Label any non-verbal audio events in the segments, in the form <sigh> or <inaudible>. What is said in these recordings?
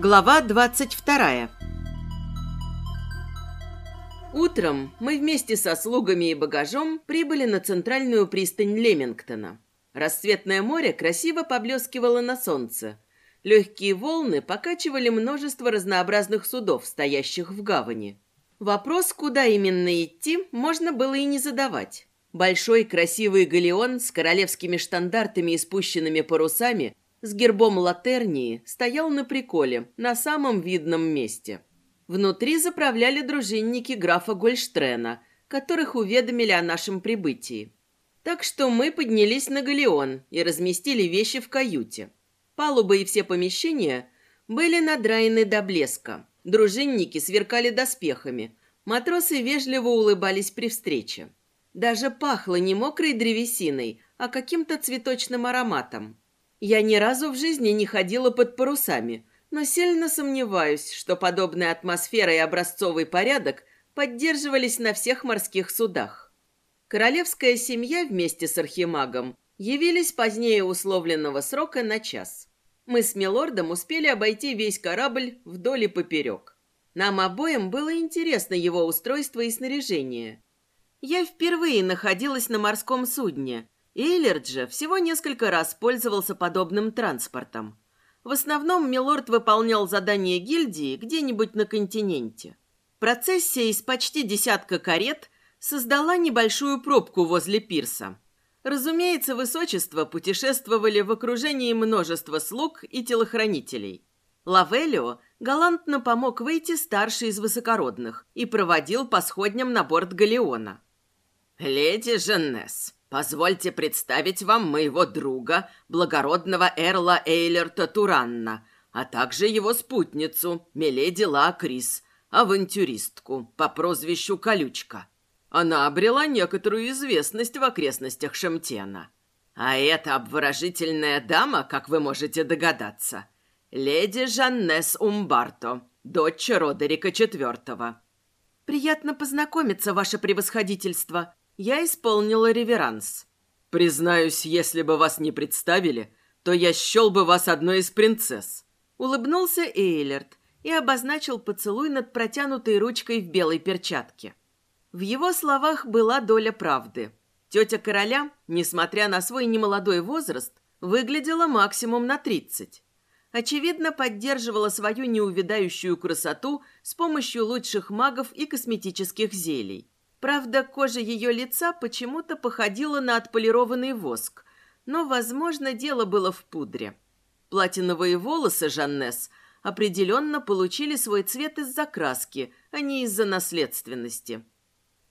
Глава 22 Утром мы вместе со слугами и багажом прибыли на центральную пристань Лемингтона. Рассветное море красиво поблескивало на солнце. Легкие волны покачивали множество разнообразных судов, стоящих в гавани. Вопрос, куда именно идти, можно было и не задавать. Большой красивый галеон с королевскими штандартами и спущенными парусами с гербом Латернии стоял на приколе, на самом видном месте. Внутри заправляли дружинники графа Гольштрена, которых уведомили о нашем прибытии. Так что мы поднялись на галеон и разместили вещи в каюте. Палуба и все помещения были надраены до блеска. Дружинники сверкали доспехами. Матросы вежливо улыбались при встрече. Даже пахло не мокрой древесиной, а каким-то цветочным ароматом. Я ни разу в жизни не ходила под парусами, но сильно сомневаюсь, что подобная атмосфера и образцовый порядок поддерживались на всех морских судах. Королевская семья вместе с архимагом явились позднее условленного срока на час. Мы с милордом успели обойти весь корабль вдоль и поперек. Нам обоим было интересно его устройство и снаряжение. Я впервые находилась на морском судне – Эйлерд же всего несколько раз пользовался подобным транспортом. В основном Милорд выполнял задания гильдии где-нибудь на континенте. Процессия из почти десятка карет создала небольшую пробку возле пирса. Разумеется, высочество путешествовали в окружении множества слуг и телохранителей. Лавелио галантно помог выйти старший из высокородных и проводил по сходням на борт галеона. «Леди Женнес, Позвольте представить вам моего друга, благородного Эрла Эйлерта Туранна, а также его спутницу, Меледи Ла Крис, авантюристку по прозвищу Колючка. Она обрела некоторую известность в окрестностях Шемтена. А эта обворожительная дама, как вы можете догадаться, леди Жаннес Умбарто, дочь Родерика IV. «Приятно познакомиться, ваше превосходительство», я исполнила реверанс. «Признаюсь, если бы вас не представили, то я счел бы вас одной из принцесс». Улыбнулся Эйлерт и обозначил поцелуй над протянутой ручкой в белой перчатке. В его словах была доля правды. Тетя короля, несмотря на свой немолодой возраст, выглядела максимум на тридцать. Очевидно, поддерживала свою неувядающую красоту с помощью лучших магов и косметических зелий. Правда, кожа ее лица почему-то походила на отполированный воск, но, возможно, дело было в пудре. Платиновые волосы Жаннес определенно получили свой цвет из-за краски, а не из-за наследственности.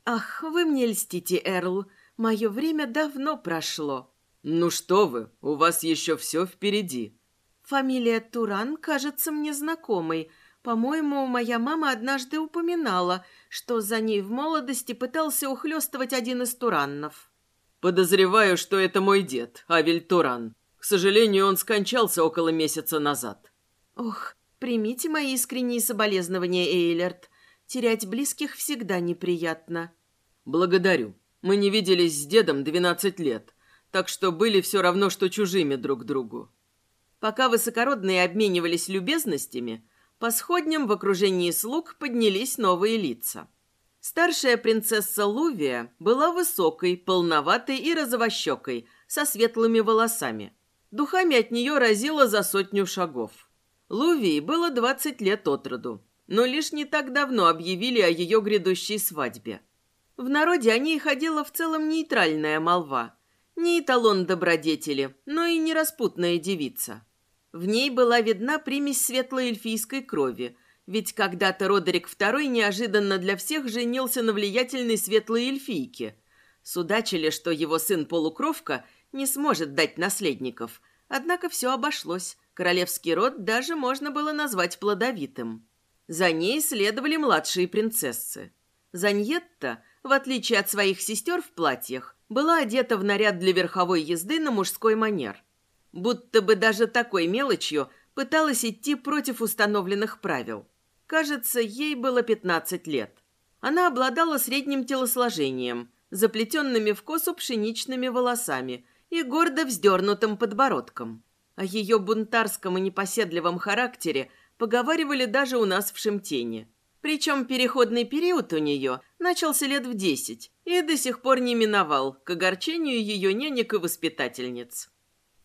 «Ах, вы мне льстите, Эрл, мое время давно прошло». «Ну что вы, у вас еще все впереди». «Фамилия Туран кажется мне знакомой», по-моему, моя мама однажды упоминала, что за ней в молодости пытался ухлёстывать один из тураннов. Подозреваю, что это мой дед, Авель Туран. К сожалению, он скончался около месяца назад. Ох, примите мои искренние соболезнования, Эйлерт. Терять близких всегда неприятно. Благодарю. Мы не виделись с дедом двенадцать лет, так что были все равно, что чужими друг другу. Пока высокородные обменивались любезностями, по сходням в окружении слуг поднялись новые лица. Старшая принцесса Лувия была высокой, полноватой и розовощекой, со светлыми волосами. Духами от нее разило за сотню шагов. Лувии было 20 лет от роду, но лишь не так давно объявили о ее грядущей свадьбе. В народе о ней ходила в целом нейтральная молва. Не эталон добродетели, но и не распутная девица. В ней была видна примесь светлоэльфийской крови, ведь когда-то Родерик II неожиданно для всех женился на влиятельной светлой эльфийке. Судачили, что его сын-полукровка не сможет дать наследников. Однако все обошлось. Королевский род даже можно было назвать плодовитым. За ней следовали младшие принцессы. Заньетта, в отличие от своих сестер в платьях, была одета в наряд для верховой езды на мужской манер будто бы даже такой мелочью пыталась идти против установленных правил. Кажется, ей было 15 лет. Она обладала средним телосложением, заплетенными в косу пшеничными волосами и гордо вздернутым подбородком. О ее бунтарском и непоседливом характере поговаривали даже у нас в Шемтене. Причем переходный период у нее начался лет в десять и до сих пор не миновал, к огорчению ее нянек и воспитательниц.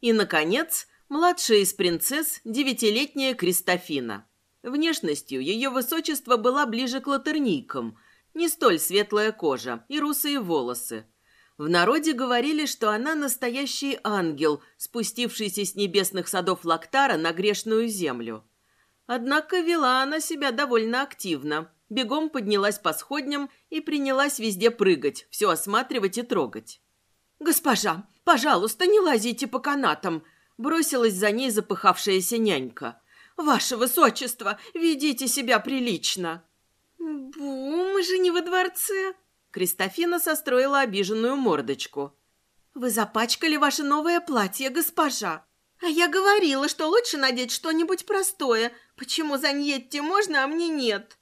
И, наконец, младшая из принцесс – девятилетняя Кристофина. Внешностью ее высочество была ближе к латерникам, не столь светлая кожа и русые волосы. В народе говорили, что она настоящий ангел, спустившийся с небесных садов Лактара на грешную землю. Однако вела она себя довольно активно. Бегом поднялась по сходням и принялась везде прыгать, все осматривать и трогать. «Госпожа, пожалуйста, не лазите по канатам!» Бросилась за ней запыхавшаяся нянька. «Ваше высочество, ведите себя прилично!» «Бу, мы же не во дворце!» Кристофина состроила обиженную мордочку. «Вы запачкали ваше новое платье, госпожа!» «А я говорила, что лучше надеть что-нибудь простое. Почему Заньетте можно, а мне нет?»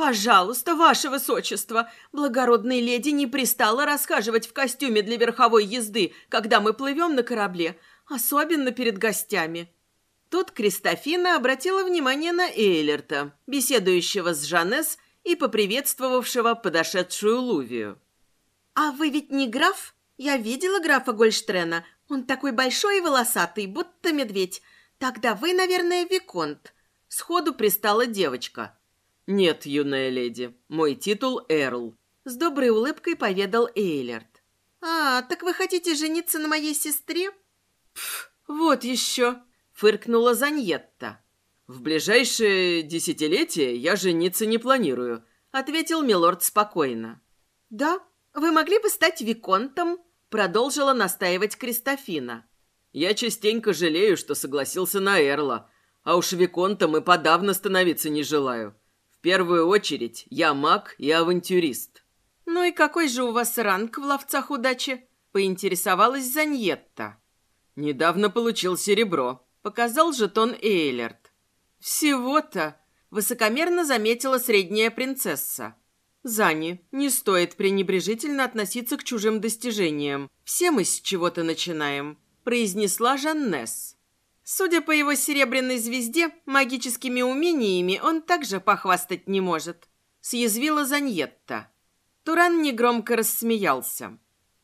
«Пожалуйста, ваше высочество, благородной леди не пристало расхаживать в костюме для верховой езды, когда мы плывем на корабле, особенно перед гостями». Тут Кристофина обратила внимание на Эйлерта, беседующего с Жанес и поприветствовавшего подошедшую Лувию. «А вы ведь не граф? Я видела графа Гольштрена. Он такой большой и волосатый, будто медведь. Тогда вы, наверное, Виконт». Сходу пристала девочка – «Нет, юная леди, мой титул Эрл», — с доброй улыбкой поведал Эйлерт. «А, так вы хотите жениться на моей сестре?» «Пф, вот еще», — фыркнула Заньетта. «В ближайшее десятилетие я жениться не планирую», — ответил Милорд спокойно. «Да, вы могли бы стать Виконтом», — продолжила настаивать Кристофина. «Я частенько жалею, что согласился на Эрла, а уж Виконтом и подавно становиться не желаю первую очередь я маг и авантюрист». «Ну и какой же у вас ранг в ловцах удачи?» – поинтересовалась Заньетта. «Недавно получил серебро», – показал жетон Эйлерт. «Всего-то?» – высокомерно заметила средняя принцесса. «Зани, не стоит пренебрежительно относиться к чужим достижениям. Все мы с чего-то начинаем», – произнесла Жаннес. Судя по его серебряной звезде, магическими умениями он также похвастать не может. Съязвила Заньетта. Туран негромко рассмеялся.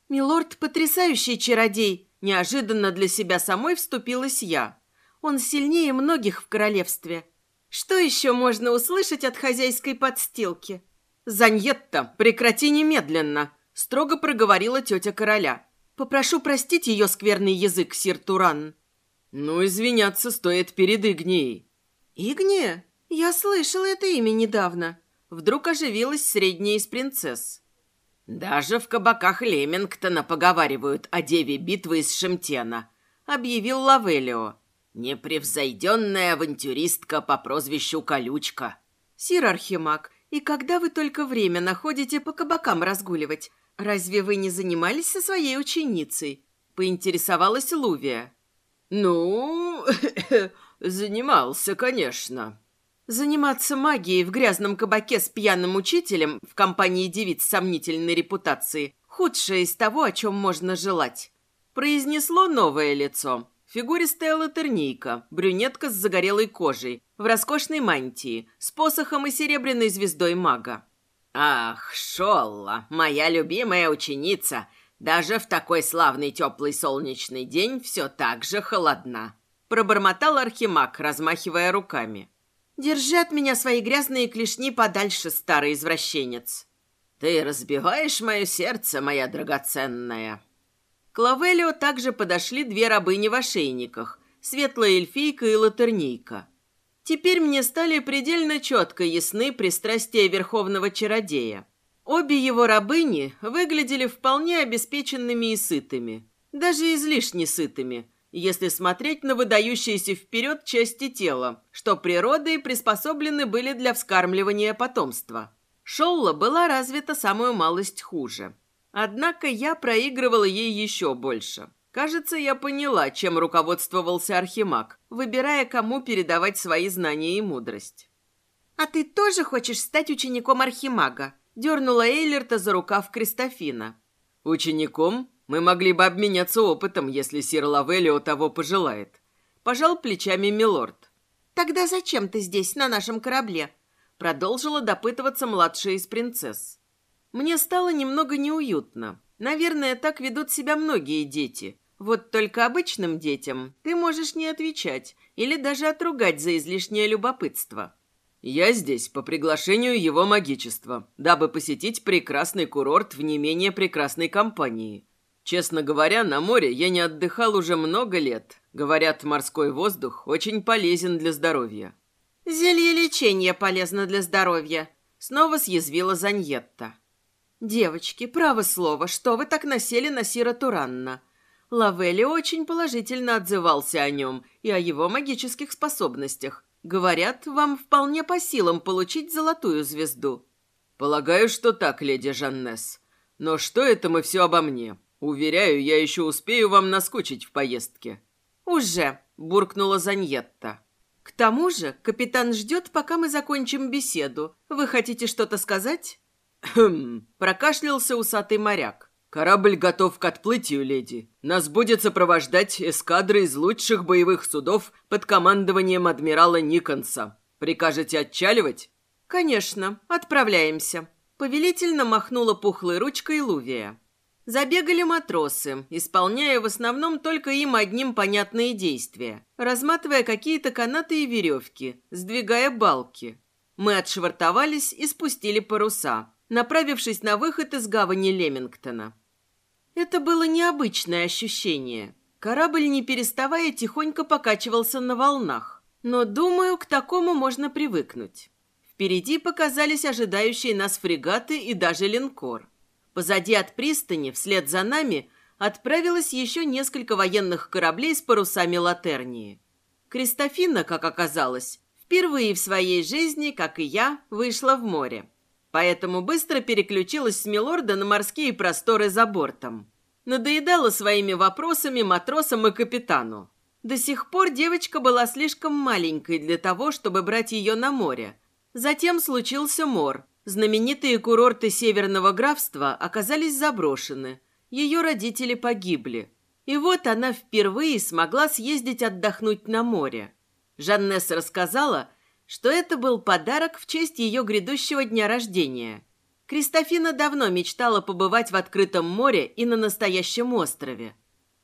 «Милорд – потрясающий чародей!» Неожиданно для себя самой вступилась я. Он сильнее многих в королевстве. Что еще можно услышать от хозяйской подстилки? «Заньетта, прекрати немедленно!» – строго проговорила тетя короля. «Попрошу простить ее скверный язык, сир Туран». «Ну, извиняться стоит перед Игнией». «Игния? Я слышала это имя недавно». Вдруг оживилась средняя из принцесс. «Даже в кабаках Лемингтона поговаривают о деве битвы из Шемтена», — объявил Лавелио. «Непревзойденная авантюристка по прозвищу Колючка». «Сир Архимаг, и когда вы только время находите по кабакам разгуливать? Разве вы не занимались со своей ученицей?» — поинтересовалась Лувия. «Ну, <laughs> занимался, конечно». Заниматься магией в грязном кабаке с пьяным учителем в компании девиц сомнительной репутации – худшее из того, о чем можно желать. Произнесло новое лицо. Фигуристая латернийка, брюнетка с загорелой кожей, в роскошной мантии, с посохом и серебряной звездой мага. «Ах, Шолла, моя любимая ученица, даже в такой славный теплый солнечный день все так же холодна. Пробормотал Архимаг, размахивая руками. «Держи от меня свои грязные клешни подальше, старый извращенец». «Ты разбиваешь мое сердце, моя драгоценная». К Лавелио также подошли две рабыни в ошейниках, светлая эльфийка и латернийка. Теперь мне стали предельно четко ясны пристрастия верховного чародея. Обе его рабыни выглядели вполне обеспеченными и сытыми, даже излишне сытыми, если смотреть на выдающиеся вперед части тела, что природой приспособлены были для вскармливания потомства. Шолла была развита самую малость хуже. Однако я проигрывала ей еще больше. Кажется, я поняла, чем руководствовался Архимаг, выбирая, кому передавать свои знания и мудрость. «А ты тоже хочешь стать учеником Архимага?» Дернула Эйлерта за рукав Кристофина. «Учеником мы могли бы обменяться опытом, если сир Лавелио того пожелает», – пожал плечами милорд. Тогда зачем ты здесь, на нашем корабле? Продолжила допытываться младшая из принцесс. Мне стало немного неуютно. Наверное, так ведут себя многие дети. Вот только обычным детям ты можешь не отвечать или даже отругать за излишнее любопытство. Я здесь по приглашению его магичества, дабы посетить прекрасный курорт в не менее прекрасной компании. Честно говоря, на море я не отдыхал уже много лет. Говорят, морской воздух очень полезен для здоровья. Зелье лечения полезно для здоровья. Снова съязвила Заньетта. Девочки, право слово, что вы так насели на Сира Туранна? Лавелли очень положительно отзывался о нем и о его магических способностях. Говорят, вам вполне по силам получить золотую звезду. Полагаю, что так, леди Жаннес. Но что это мы все обо мне? Уверяю, я еще успею вам наскучить в поездке. Уже, буркнула Заньетта. К тому же, капитан ждет, пока мы закончим беседу. Вы хотите что-то сказать? Хм, прокашлялся усатый моряк. «Корабль готов к отплытию, леди. Нас будет сопровождать эскадра из лучших боевых судов под командованием адмирала Никонса. Прикажете отчаливать?» «Конечно, отправляемся», — повелительно махнула пухлой ручкой Лувия. Забегали матросы, исполняя в основном только им одним понятные действия, разматывая какие-то канаты и веревки, сдвигая балки. Мы отшвартовались и спустили паруса, направившись на выход из гавани Лемингтона. Это было необычное ощущение. Корабль, не переставая, тихонько покачивался на волнах. Но, думаю, к такому можно привыкнуть. Впереди показались ожидающие нас фрегаты и даже линкор. Позади от пристани, вслед за нами, отправилось еще несколько военных кораблей с парусами Латернии. Кристофина, как оказалось, впервые в своей жизни, как и я, вышла в море поэтому быстро переключилась с Милорда на морские просторы за бортом. Надоедала своими вопросами матросам и капитану. До сих пор девочка была слишком маленькой для того, чтобы брать ее на море. Затем случился мор. Знаменитые курорты Северного графства оказались заброшены. Ее родители погибли. И вот она впервые смогла съездить отдохнуть на море. Жаннес рассказала, что это был подарок в честь ее грядущего дня рождения. Кристофина давно мечтала побывать в открытом море и на настоящем острове.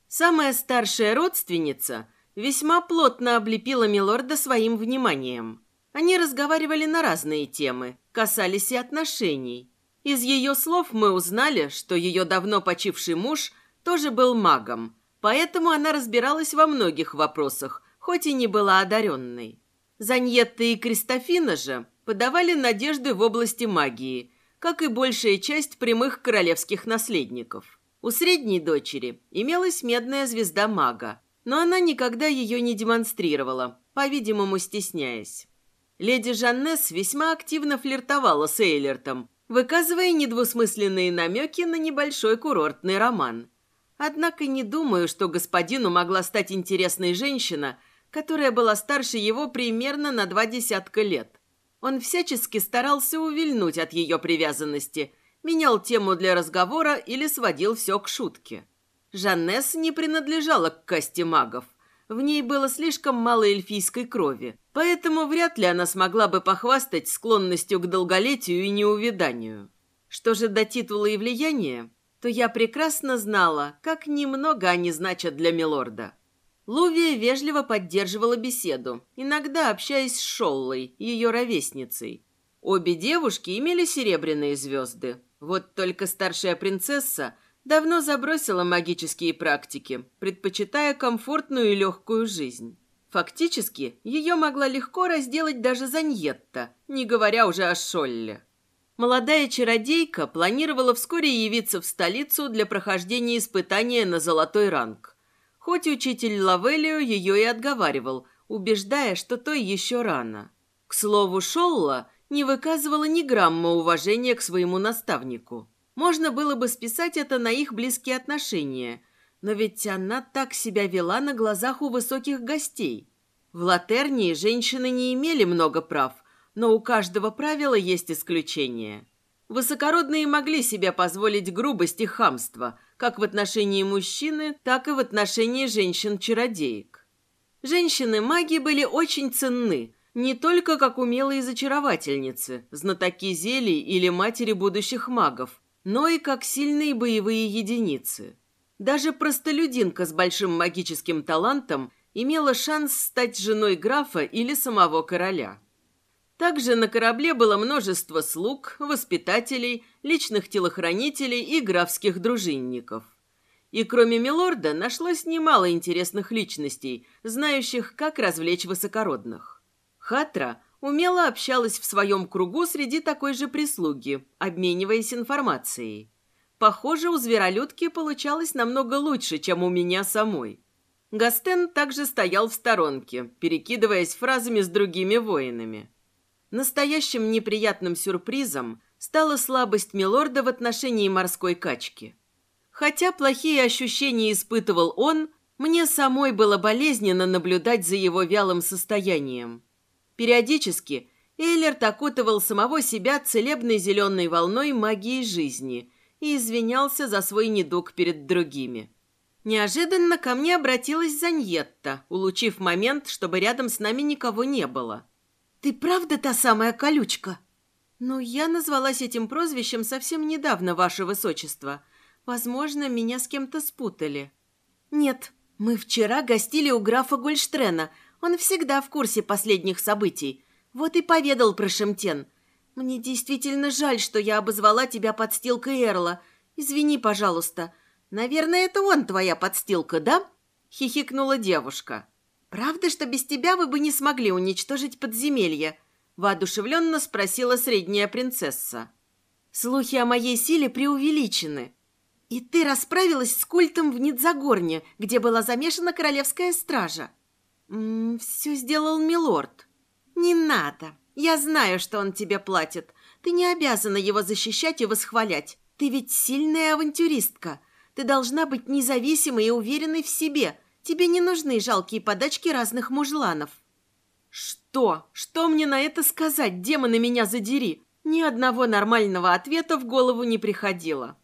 Самая старшая родственница весьма плотно облепила Милорда своим вниманием. Они разговаривали на разные темы, касались и отношений. Из ее слов мы узнали, что ее давно почивший муж тоже был магом, поэтому она разбиралась во многих вопросах, хоть и не была одаренной. Заньетта и Кристофина же подавали надежды в области магии, как и большая часть прямых королевских наследников. У средней дочери имелась медная звезда мага, но она никогда ее не демонстрировала, по-видимому, стесняясь. Леди Жаннес весьма активно флиртовала с Эйлертом, выказывая недвусмысленные намеки на небольшой курортный роман. Однако не думаю, что господину могла стать интересной женщина – которая была старше его примерно на два десятка лет. Он всячески старался увильнуть от ее привязанности, менял тему для разговора или сводил все к шутке. Жаннес не принадлежала к касте магов. В ней было слишком мало эльфийской крови, поэтому вряд ли она смогла бы похвастать склонностью к долголетию и неувиданию. Что же до титула и влияния, то я прекрасно знала, как немного они значат для милорда. Лувия вежливо поддерживала беседу, иногда общаясь с Шоллой, ее ровесницей. Обе девушки имели серебряные звезды. Вот только старшая принцесса давно забросила магические практики, предпочитая комфортную и легкую жизнь. Фактически, ее могла легко разделать даже Заньетта, не говоря уже о Шолле. Молодая чародейка планировала вскоре явиться в столицу для прохождения испытания на золотой ранг хоть учитель Лавелио ее и отговаривал, убеждая, что той еще рано. К слову, Шолла не выказывала ни грамма уважения к своему наставнику. Можно было бы списать это на их близкие отношения, но ведь она так себя вела на глазах у высоких гостей. В Латернии женщины не имели много прав, но у каждого правила есть исключение. Высокородные могли себе позволить грубость и хамство, как в отношении мужчины, так и в отношении женщин-чародеек. Женщины-маги были очень ценны, не только как умелые зачаровательницы, знатоки зелий или матери будущих магов, но и как сильные боевые единицы. Даже простолюдинка с большим магическим талантом имела шанс стать женой графа или самого короля. Также на корабле было множество слуг, воспитателей, личных телохранителей и графских дружинников. И кроме Милорда нашлось немало интересных личностей, знающих, как развлечь высокородных. Хатра умело общалась в своем кругу среди такой же прислуги, обмениваясь информацией. Похоже, у зверолюдки получалось намного лучше, чем у меня самой. Гастен также стоял в сторонке, перекидываясь фразами с другими воинами. Настоящим неприятным сюрпризом стала слабость Милорда в отношении морской качки – Хотя плохие ощущения испытывал он, мне самой было болезненно наблюдать за его вялым состоянием. Периодически Эйлерт окутывал самого себя целебной зеленой волной магии жизни и извинялся за свой недуг перед другими. Неожиданно ко мне обратилась Заньетта, улучив момент, чтобы рядом с нами никого не было. «Ты правда та самая колючка?» «Ну, я назвалась этим прозвищем совсем недавно, ваше высочество», Возможно, меня с кем-то спутали. Нет, мы вчера гостили у графа Гольштрена. Он всегда в курсе последних событий. Вот и поведал про Шемтен. Мне действительно жаль, что я обозвала тебя подстилкой Эрла. Извини, пожалуйста. Наверное, это он твоя подстилка, да? Хихикнула девушка. Правда, что без тебя вы бы не смогли уничтожить подземелье? Воодушевленно спросила средняя принцесса. Слухи о моей силе преувеличены. «И ты расправилась с культом в Нидзагорне, где была замешана королевская стража?» «М -м, «Все сделал милорд». «Не надо. Я знаю, что он тебе платит. Ты не обязана его защищать и восхвалять. Ты ведь сильная авантюристка. Ты должна быть независимой и уверенной в себе. Тебе не нужны жалкие подачки разных мужланов». «Что? Что мне на это сказать, демоны меня задери?» Ни одного нормального ответа в голову не приходило.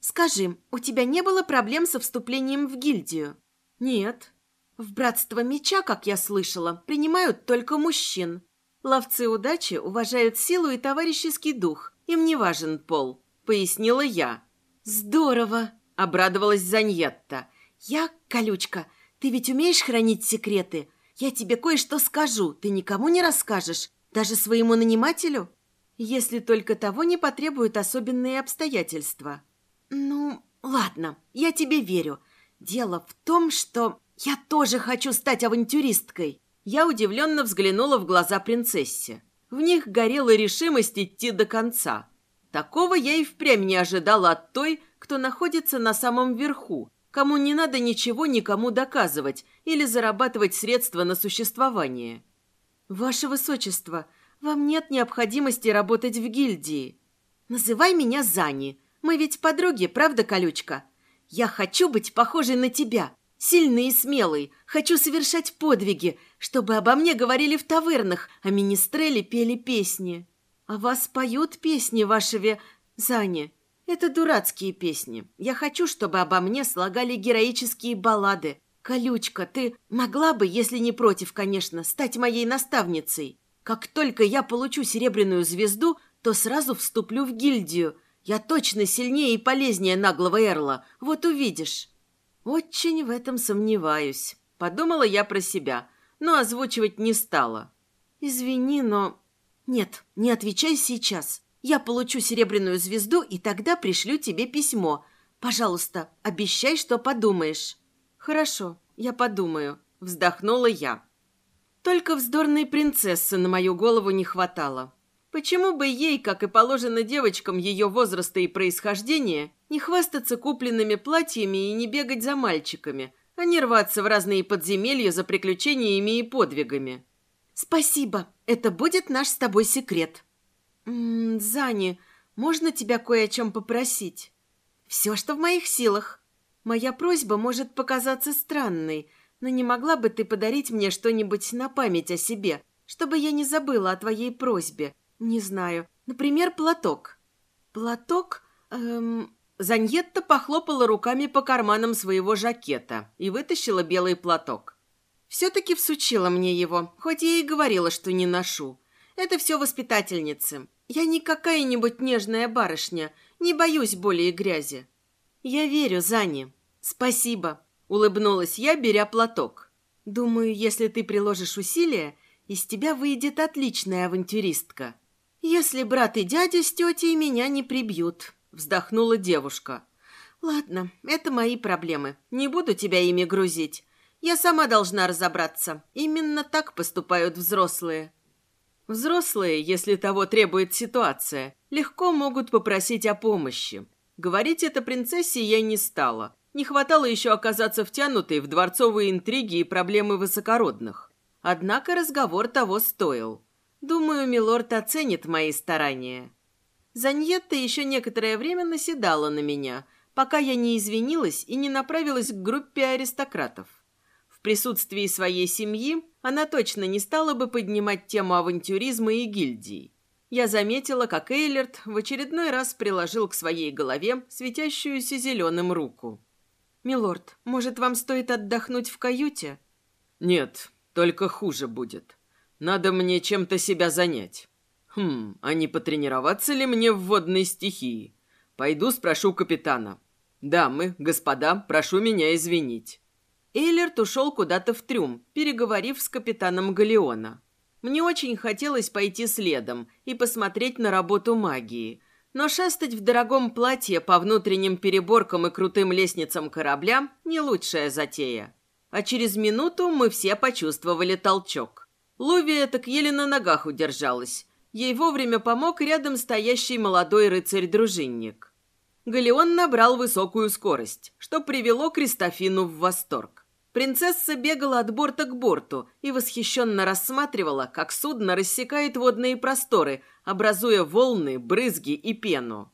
Скажи, у тебя не было проблем со вступлением в гильдию? Нет. В братство меча, как я слышала, принимают только мужчин. Ловцы удачи уважают силу и товарищеский дух. Им не важен пол, пояснила я. Здорово, обрадовалась Заньетта. Я, колючка, ты ведь умеешь хранить секреты? Я тебе кое-что скажу, ты никому не расскажешь, даже своему нанимателю? Если только того не потребуют особенные обстоятельства. «Ну, ладно, я тебе верю. Дело в том, что я тоже хочу стать авантюристкой». Я удивленно взглянула в глаза принцессе. В них горела решимость идти до конца. Такого я и впрямь не ожидала от той, кто находится на самом верху, кому не надо ничего никому доказывать или зарабатывать средства на существование. «Ваше Высочество, вам нет необходимости работать в гильдии. Называй меня Зани», мы ведь подруги, правда, колючка? Я хочу быть похожей на тебя, сильной и смелой. Хочу совершать подвиги, чтобы обо мне говорили в тавернах, а министрели пели песни. А вас поют песни вашеве Зане. Это дурацкие песни. Я хочу, чтобы обо мне слагали героические баллады. Колючка, ты могла бы, если не против, конечно, стать моей наставницей. Как только я получу серебряную звезду, то сразу вступлю в гильдию – я точно сильнее и полезнее наглого Эрла. Вот увидишь». «Очень в этом сомневаюсь», — подумала я про себя, но озвучивать не стала. «Извини, но...» «Нет, не отвечай сейчас. Я получу серебряную звезду, и тогда пришлю тебе письмо. Пожалуйста, обещай, что подумаешь». «Хорошо, я подумаю», — вздохнула я. Только вздорной принцессы на мою голову не хватало. Почему бы ей, как и положено девочкам ее возраста и происхождения, не хвастаться купленными платьями и не бегать за мальчиками, а не рваться в разные подземелья за приключениями и подвигами? «Спасибо, это будет наш с тобой секрет». «М -м, «Зани, можно тебя кое о чем попросить?» «Все, что в моих силах. Моя просьба может показаться странной, но не могла бы ты подарить мне что-нибудь на память о себе, чтобы я не забыла о твоей просьбе?» «Не знаю. Например, платок». «Платок? Эм...» Заньетта похлопала руками по карманам своего жакета и вытащила белый платок. Все-таки всучила мне его, хоть я и говорила, что не ношу. Это все воспитательницы. Я не какая-нибудь нежная барышня, не боюсь боли и грязи. Я верю, Зане. Спасибо, улыбнулась я, беря платок. Думаю, если ты приложишь усилия, из тебя выйдет отличная авантюристка. Если брат и дядя с тетей меня не прибьют, вздохнула девушка. Ладно, это мои проблемы. Не буду тебя ими грузить. Я сама должна разобраться. Именно так поступают взрослые. Взрослые, если того требует ситуация, легко могут попросить о помощи. Говорить это принцессе я не стала. Не хватало еще оказаться втянутой в дворцовые интриги и проблемы высокородных. Однако разговор того стоил. Думаю, милорд оценит мои старания. Заньетта еще некоторое время наседала на меня, пока я не извинилась и не направилась к группе аристократов. В присутствии своей семьи она точно не стала бы поднимать тему авантюризма и гильдии. Я заметила, как Эйлерт в очередной раз приложил к своей голове светящуюся зеленым руку. «Милорд, может, вам стоит отдохнуть в каюте?» «Нет, только хуже будет. Надо мне чем-то себя занять. Хм, а не потренироваться ли мне в водной стихии? Пойду спрошу капитана. Дамы, господа, прошу меня извинить». Эйлерт ушел куда-то в трюм, переговорив с капитаном Галеона. Мне очень хотелось пойти следом и посмотреть на работу магии, но шастать в дорогом платье по внутренним переборкам и крутым лестницам корабля – не лучшая затея. А через минуту мы все почувствовали толчок. Лувия так еле на ногах удержалась. Ей вовремя помог рядом стоящий молодой рыцарь-дружинник. Галеон набрал высокую скорость, что привело Кристофину в восторг. Принцесса бегала от борта к борту и восхищенно рассматривала, как судно рассекает водные просторы, образуя волны, брызги и пену.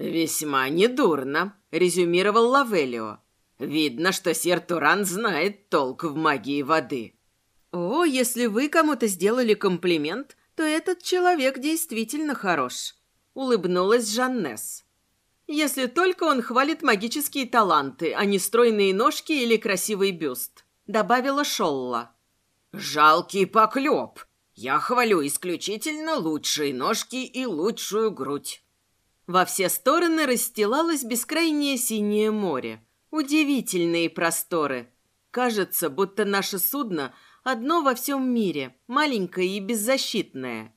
«Весьма недурно», — резюмировал Лавелио. «Видно, что сер Туран знает толк в магии воды». «О, если вы кому-то сделали комплимент, то этот человек действительно хорош», — улыбнулась Жаннес. Если только он хвалит магические таланты, а не стройные ножки или красивый бюст», — добавила Шолла. «Жалкий поклеп. Я хвалю исключительно лучшие ножки и лучшую грудь». Во все стороны расстилалось бескрайнее синее море. Удивительные просторы. Кажется, будто наше судно одно во всем мире, маленькое и беззащитное.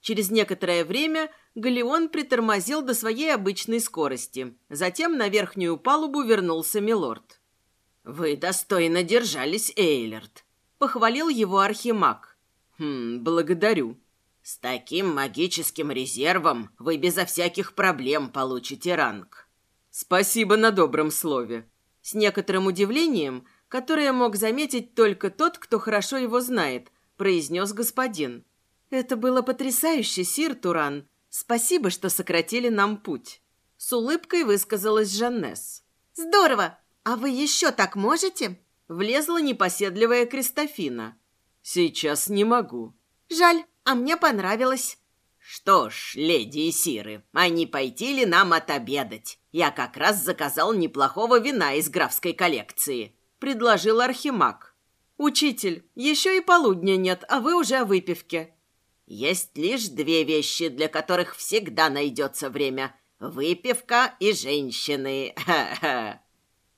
Через некоторое время Галеон притормозил до своей обычной скорости. Затем на верхнюю палубу вернулся Милорд. «Вы достойно держались, Эйлерт», — похвалил его архимаг. «Хм, благодарю». «С таким магическим резервом вы безо всяких проблем получите ранг». «Спасибо на добром слове». С некоторым удивлением, которое мог заметить только тот, кто хорошо его знает, произнес господин. «Это было потрясающе, сир Туран», Спасибо, что сократили нам путь. С улыбкой высказалась Жаннес. Здорово! А вы еще так можете? Влезла непоседливая Кристофина. Сейчас не могу. Жаль, а мне понравилось. Что ж, леди и сиры, а не пойти ли нам отобедать? Я как раз заказал неплохого вина из графской коллекции. Предложил Архимаг. Учитель, еще и полудня нет, а вы уже о выпивке. Есть лишь две вещи, для которых всегда найдется время. Выпивка и женщины. <laughs>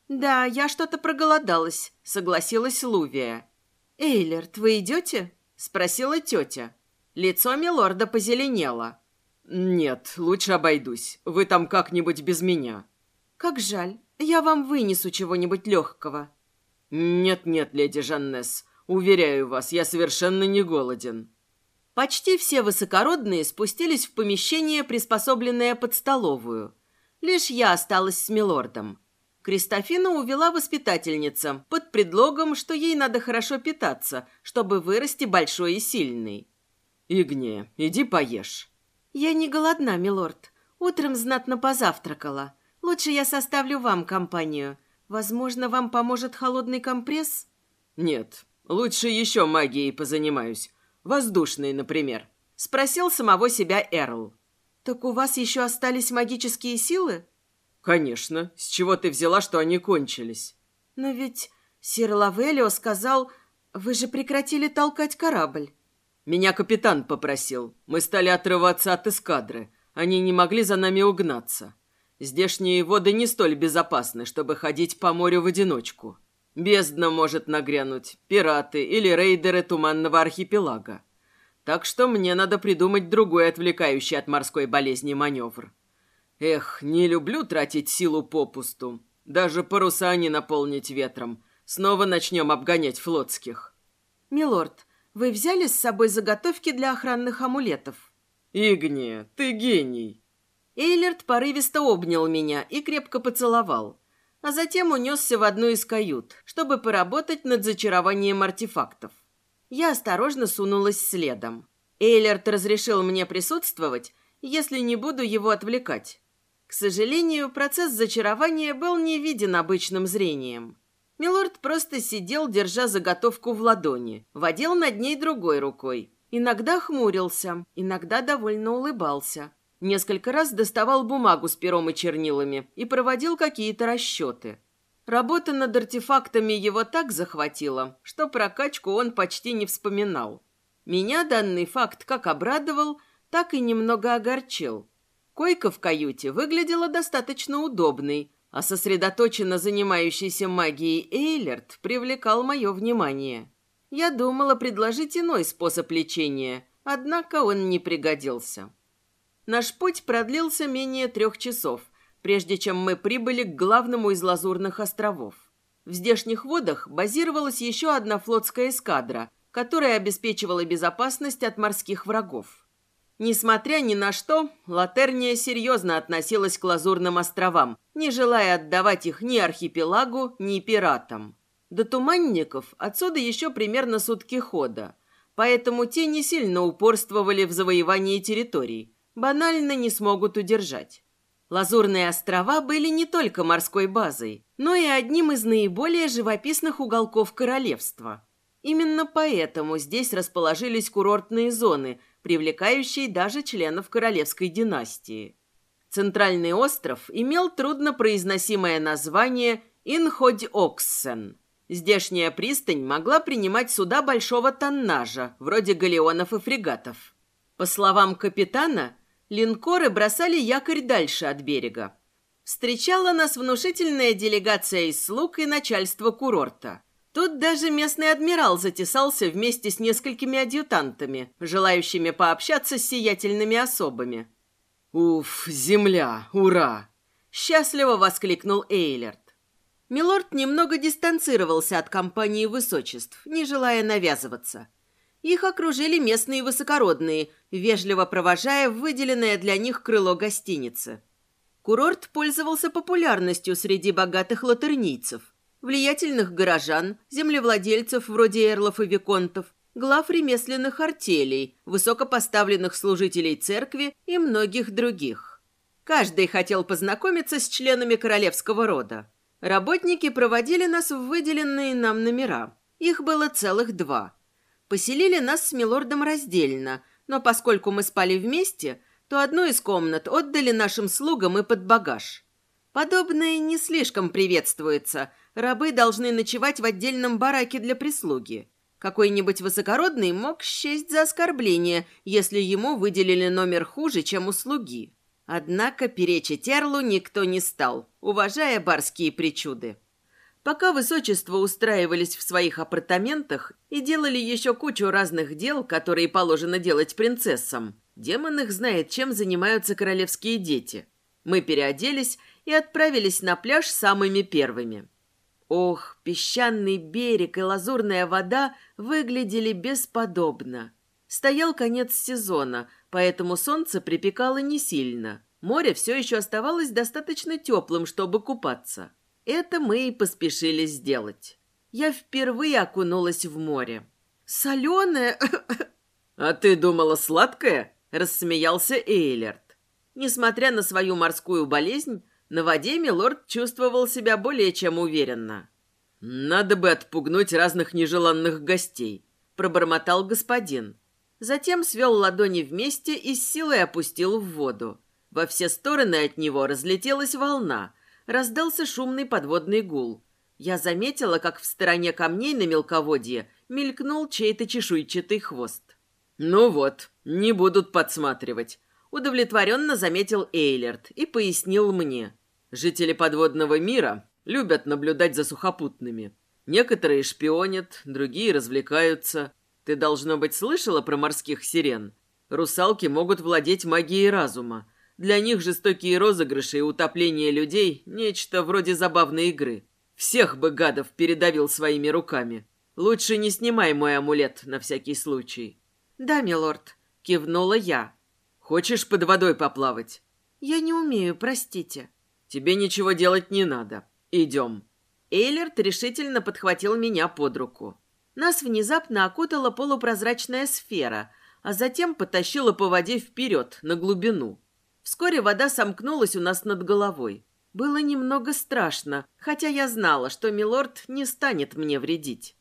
«Да, я что-то проголодалась», — согласилась Лувия. «Эйлерт, вы идете?» — спросила тетя. Лицо милорда позеленело. «Нет, лучше обойдусь. Вы там как-нибудь без меня». «Как жаль. Я вам вынесу чего-нибудь легкого». «Нет-нет, леди Жаннес. Уверяю вас, я совершенно не голоден». Почти все высокородные спустились в помещение, приспособленное под столовую. Лишь я осталась с милордом. Кристофину увела воспитательница под предлогом, что ей надо хорошо питаться, чтобы вырасти большой и сильной. «Игне, иди поешь». «Я не голодна, милорд. Утром знатно позавтракала. Лучше я составлю вам компанию. Возможно, вам поможет холодный компресс?» «Нет, лучше еще магией позанимаюсь. Воздушные, например. Спросил самого себя Эрл. Так у вас еще остались магические силы? Конечно. С чего ты взяла, что они кончились? Но ведь сир Лавелио сказал... Вы же прекратили толкать корабль. Меня капитан попросил. Мы стали отрываться от эскадры. Они не могли за нами угнаться. Здешние воды не столь безопасны, чтобы ходить по морю в одиночку. Бездна может нагрянуть, пираты или рейдеры Туманного архипелага. Так что мне надо придумать другой отвлекающий от морской болезни маневр. Эх, не люблю тратить силу попусту. Даже паруса не наполнить ветром. Снова начнем обгонять флотских. Милорд, вы взяли с собой заготовки для охранных амулетов? Игния, ты гений. Эйлерт порывисто обнял меня и крепко поцеловал, а затем унесся в одну из кают, чтобы поработать над зачарованием артефактов. Я осторожно сунулась следом. Эйлерт разрешил мне присутствовать, если не буду его отвлекать. К сожалению, процесс зачарования был не виден обычным зрением. Милорд просто сидел, держа заготовку в ладони, водил над ней другой рукой. Иногда хмурился, иногда довольно улыбался. Несколько раз доставал бумагу с пером и чернилами и проводил какие-то расчеты. Работа над артефактами его так захватила, что прокачку он почти не вспоминал. Меня данный факт как обрадовал, так и немного огорчил. Койка в каюте выглядела достаточно удобной, а сосредоточенно занимающийся магией Эйлерт привлекал мое внимание. Я думала предложить иной способ лечения, однако он не пригодился. Наш путь продлился менее трех часов, прежде чем мы прибыли к главному из Лазурных островов. В здешних водах базировалась еще одна флотская эскадра, которая обеспечивала безопасность от морских врагов. Несмотря ни на что, Латерния серьезно относилась к Лазурным островам, не желая отдавать их ни архипелагу, ни пиратам. До Туманников отсюда еще примерно сутки хода, поэтому те не сильно упорствовали в завоевании территорий, банально не смогут удержать. Лазурные острова были не только морской базой, но и одним из наиболее живописных уголков королевства. Именно поэтому здесь расположились курортные зоны – привлекающий даже членов королевской династии. Центральный остров имел труднопроизносимое название Инходь-Оксен. Здешняя пристань могла принимать суда большого тоннажа, вроде галеонов и фрегатов. По словам капитана, линкоры бросали якорь дальше от берега. Встречала нас внушительная делегация из слуг и начальства курорта – Тут даже местный адмирал затесался вместе с несколькими адъютантами, желающими пообщаться с сиятельными особами. «Уф, земля! Ура!» – счастливо воскликнул Эйлерт. Милорд немного дистанцировался от компании высочеств, не желая навязываться. Их окружили местные высокородные, вежливо провожая выделенное для них крыло гостиницы. Курорт пользовался популярностью среди богатых латернийцев влиятельных горожан, землевладельцев вроде эрлов и виконтов, глав ремесленных артелей, высокопоставленных служителей церкви и многих других. Каждый хотел познакомиться с членами королевского рода. Работники проводили нас в выделенные нам номера. Их было целых два. Поселили нас с милордом раздельно, но поскольку мы спали вместе, то одну из комнат отдали нашим слугам и под багаж. Подобное не слишком приветствуется, рабы должны ночевать в отдельном бараке для прислуги. Какой-нибудь высокородный мог счесть за оскорбление, если ему выделили номер хуже, чем у слуги. Однако перечить Эрлу никто не стал, уважая барские причуды. Пока высочество устраивались в своих апартаментах и делали еще кучу разных дел, которые положено делать принцессам, демон их знает, чем занимаются королевские дети. Мы переоделись и отправились на пляж самыми первыми. Ох, песчаный берег и лазурная вода выглядели бесподобно. Стоял конец сезона, поэтому солнце припекало не сильно. Море все еще оставалось достаточно теплым, чтобы купаться. Это мы и поспешили сделать. Я впервые окунулась в море. «Соленое?» <laughs> «А ты думала, сладкое?» – рассмеялся Эйлерт. Несмотря на свою морскую болезнь, на воде Милорд чувствовал себя более чем уверенно. «Надо бы отпугнуть разных нежеланных гостей», – пробормотал господин. Затем свел ладони вместе и с силой опустил в воду. Во все стороны от него разлетелась волна. Раздался шумный подводный гул. Я заметила, как в стороне камней на мелководье мелькнул чей-то чешуйчатый хвост. «Ну вот, не будут подсматривать», — удовлетворенно заметил Эйлерт и пояснил мне. «Жители подводного мира любят наблюдать за сухопутными. Некоторые шпионят, другие развлекаются. Ты, должно быть, слышала про морских сирен? Русалки могут владеть магией разума. Для них жестокие розыгрыши и утопление людей – нечто вроде забавной игры. Всех бы гадов передавил своими руками. Лучше не снимай мой амулет на всякий случай. «Да, милорд», — кивнула я. «Хочешь под водой поплавать?» «Я не умею, простите». «Тебе ничего делать не надо. Идем». Эйлерт решительно подхватил меня под руку. Нас внезапно окутала полупрозрачная сфера, а затем потащила по воде вперед, на глубину. Вскоре вода сомкнулась у нас над головой. Было немного страшно, хотя я знала, что милорд не станет мне вредить.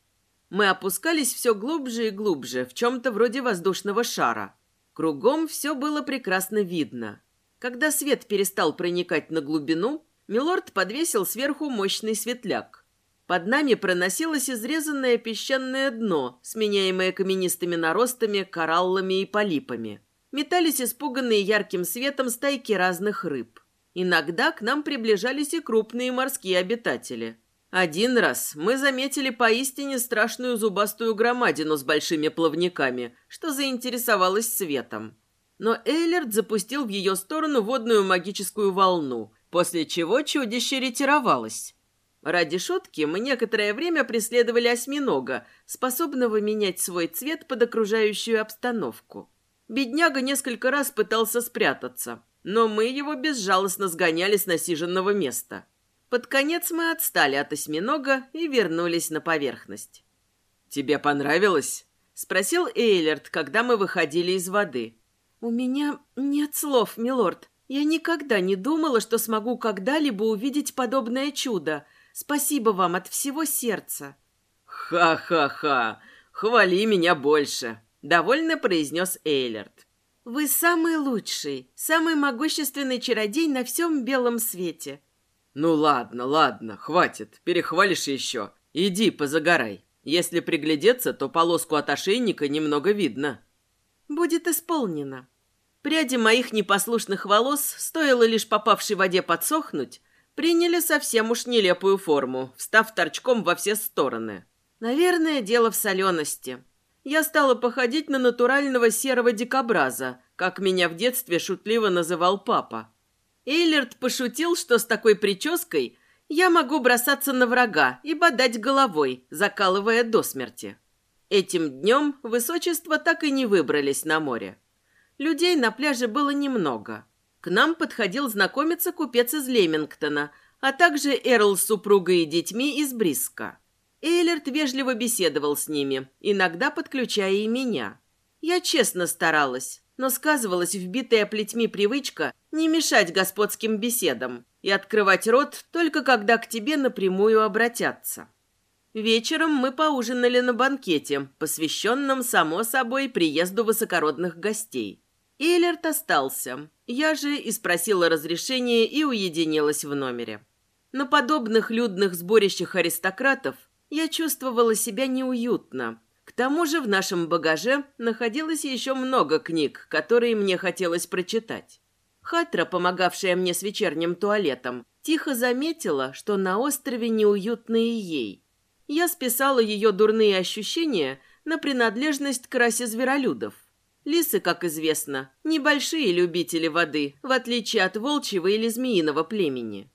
Мы опускались все глубже и глубже, в чем-то вроде воздушного шара. Кругом все было прекрасно видно. Когда свет перестал проникать на глубину, Милорд подвесил сверху мощный светляк. Под нами проносилось изрезанное песчаное дно, сменяемое каменистыми наростами, кораллами и полипами. Метались испуганные ярким светом стайки разных рыб. Иногда к нам приближались и крупные морские обитатели. Один раз мы заметили поистине страшную зубастую громадину с большими плавниками, что заинтересовалось светом. Но Эйлерд запустил в ее сторону водную магическую волну, после чего чудище ретировалось. Ради шутки мы некоторое время преследовали осьминога, способного менять свой цвет под окружающую обстановку. Бедняга несколько раз пытался спрятаться, но мы его безжалостно сгоняли с насиженного места. Под конец мы отстали от осьминога и вернулись на поверхность. «Тебе понравилось?» — спросил Эйлерт, когда мы выходили из воды. «У меня нет слов, милорд. Я никогда не думала, что смогу когда-либо увидеть подобное чудо. Спасибо вам от всего сердца». «Ха-ха-ха! Хвали меня больше!» — довольно произнес Эйлерт. «Вы самый лучший, самый могущественный чародей на всем белом свете». «Ну ладно, ладно, хватит, перехвалишь еще. Иди, позагорай. Если приглядеться, то полоску от ошейника немного видно». «Будет исполнено». Пряди моих непослушных волос, стоило лишь попавшей воде подсохнуть, приняли совсем уж нелепую форму, встав торчком во все стороны. Наверное, дело в солености. Я стала походить на натурального серого дикобраза, как меня в детстве шутливо называл папа. Эйлерт пошутил, что с такой прической я могу бросаться на врага и бодать головой, закалывая до смерти. Этим днем высочество так и не выбрались на море. Людей на пляже было немного. К нам подходил знакомиться купец из Лемингтона, а также Эрл с супругой и детьми из Бриска. Эйлерт вежливо беседовал с ними, иногда подключая и меня. Я честно старалась, но сказывалась вбитая плетьми привычка не мешать господским беседам и открывать рот только когда к тебе напрямую обратятся. Вечером мы поужинали на банкете, посвященном, само собой, приезду высокородных гостей. Эйлерт остался. Я же и спросила разрешения и уединилась в номере. На подобных людных сборищах аристократов я чувствовала себя неуютно, к тому же в нашем багаже находилось еще много книг, которые мне хотелось прочитать. Хатра, помогавшая мне с вечерним туалетом, тихо заметила, что на острове неуютно и ей. Я списала ее дурные ощущения на принадлежность к расе зверолюдов. Лисы, как известно, небольшие любители воды, в отличие от волчьего или змеиного племени.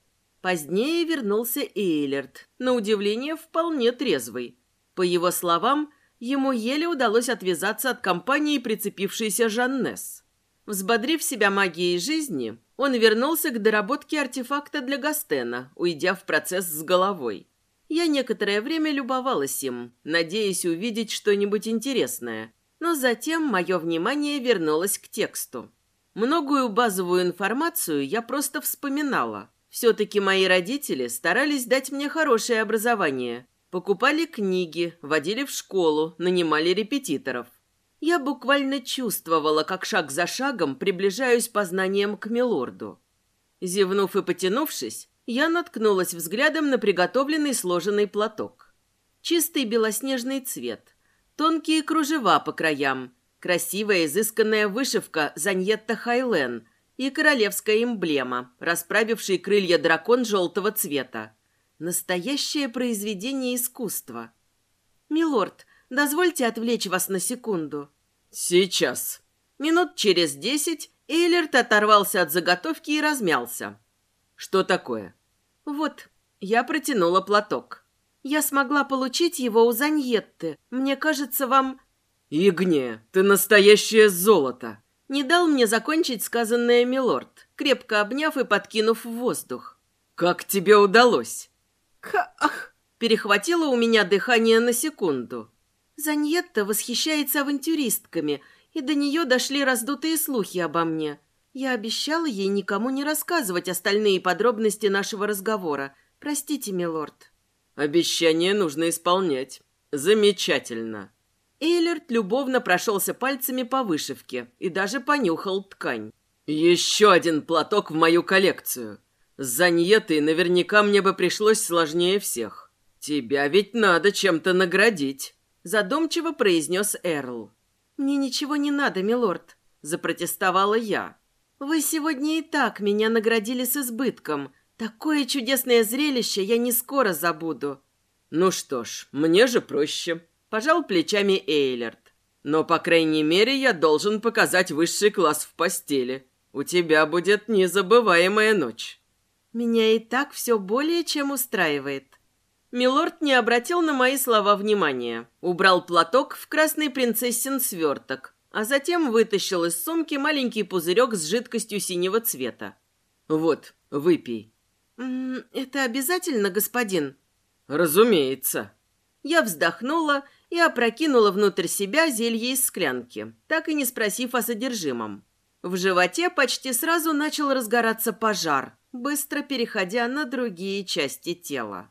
Позднее вернулся Эйлерт, на удивление вполне трезвый. По его словам, ему еле удалось отвязаться от компании, прицепившейся Жаннес. Взбодрив себя магией жизни, он вернулся к доработке артефакта для Гастена, уйдя в процесс с головой. Я некоторое время любовалась им, надеясь увидеть что-нибудь интересное, но затем мое внимание вернулось к тексту. Многую базовую информацию я просто вспоминала. Все-таки мои родители старались дать мне хорошее образование, Покупали книги, водили в школу, нанимали репетиторов. Я буквально чувствовала, как шаг за шагом приближаюсь познанием к милорду. Зевнув и потянувшись, я наткнулась взглядом на приготовленный сложенный платок. Чистый белоснежный цвет, Тонкие кружева по краям, красивая изысканная вышивка Заньетта Хайлен и королевская эмблема, расправивший крылья дракон желтого цвета. Настоящее произведение искусства. «Милорд, дозвольте отвлечь вас на секунду». «Сейчас». Минут через десять Эйлерт оторвался от заготовки и размялся. «Что такое?» «Вот, я протянула платок. Я смогла получить его у Заньетты. Мне кажется, вам...» «Игне, ты настоящее золото!» Не дал мне закончить сказанное милорд, крепко обняв и подкинув в воздух. «Как тебе удалось?» «Ах!» Перехватило у меня дыхание на секунду. Заньетта восхищается авантюристками, и до нее дошли раздутые слухи обо мне. Я обещала ей никому не рассказывать остальные подробности нашего разговора. Простите, милорд. Обещание нужно исполнять. Замечательно. Эйлерт любовно прошелся пальцами по вышивке и даже понюхал ткань. Еще один платок в мою коллекцию. С Заньетой наверняка мне бы пришлось сложнее всех. Тебя ведь надо чем-то наградить, задумчиво произнес Эрл. Мне ничего не надо, милорд, запротестовала я. Вы сегодня и так меня наградили с избытком. Такое чудесное зрелище я не скоро забуду. Ну что ж, мне же проще, пожал плечами Эйлерт. Но, по крайней мере, я должен показать высший класс в постели. У тебя будет незабываемая ночь. Меня и так все более чем устраивает. Милорд не обратил на мои слова внимания. Убрал платок в красный принцессин сверток, а затем вытащил из сумки маленький пузырек с жидкостью синего цвета. «Вот, выпей». «М -м, «Это обязательно, господин?» «Разумеется». Я вздохнула и опрокинула внутрь себя зелье из склянки, так и не спросив о содержимом. В животе почти сразу начал разгораться пожар, быстро переходя на другие части тела.